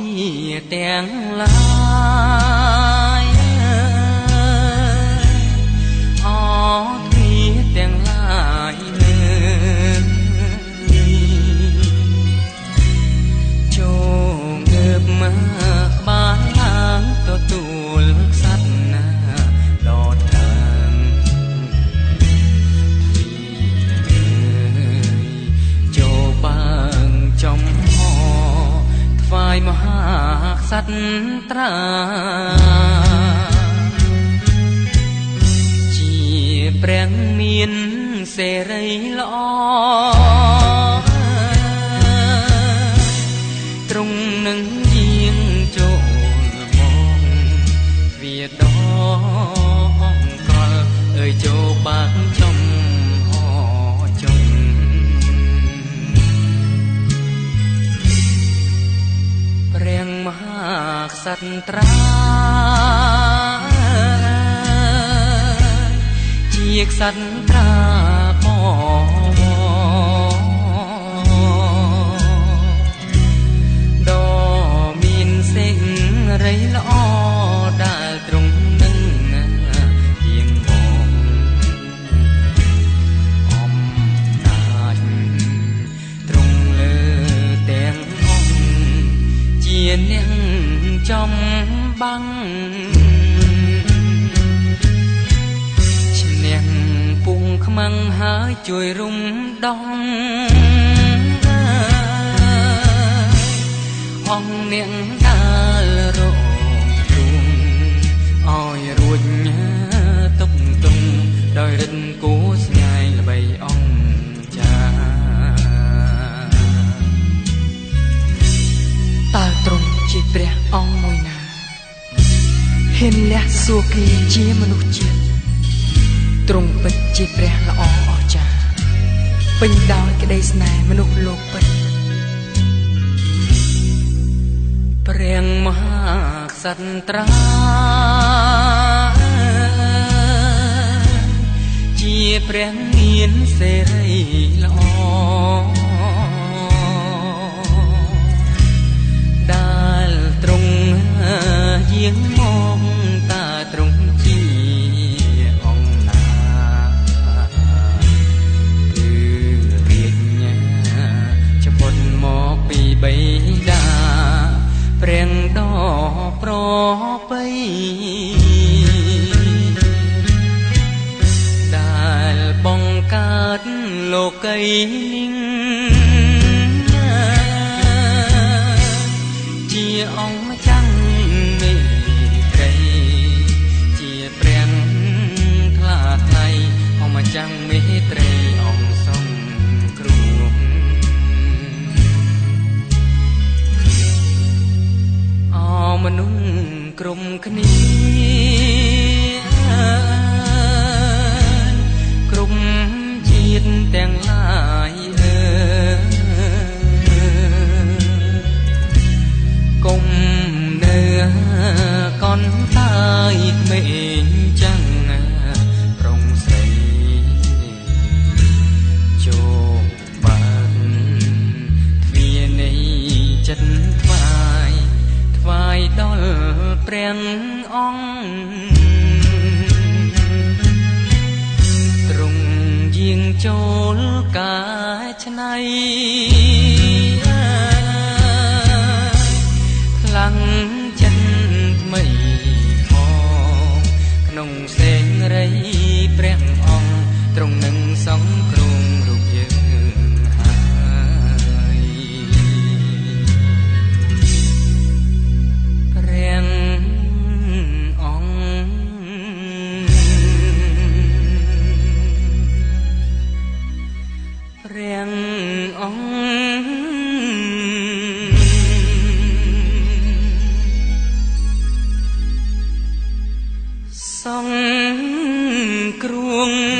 ពីទាំងឡា មហាក្សត្រាជាព្រះមានសេរីល្អ សត្រាជាក្សត្រា បាំងឈ្នះពុងខ្មាំងហើយជួយរុំដងអង្គអ្នកដាលរងទួងឲ្យរួចទុកទុំដោយរិទ្ធគូស្ញាយល្បីអង្គចាតើទ្រង់ជាព្រះអង្គមួយណា ហ៊ានលះសួគីជាមនុស្សជាតិទ្រង់ពិតជាព្រះល្អអស្ចារ្យពេញដោយក្តីស្នេហ៍មនុស្សលោកពិតព្រះមហាក្សត្រាជាព្រះមានសេរីល្អ ប្របីដែលបង្កើតលោកីនិងជាអង្គ ក្រុមគ្នាក្រុមជាតិទាំងឡាយអើគុំនៅកនតាយក្មេងចាំង ចូលកាយឆ្នៃ គ្រួង